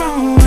We're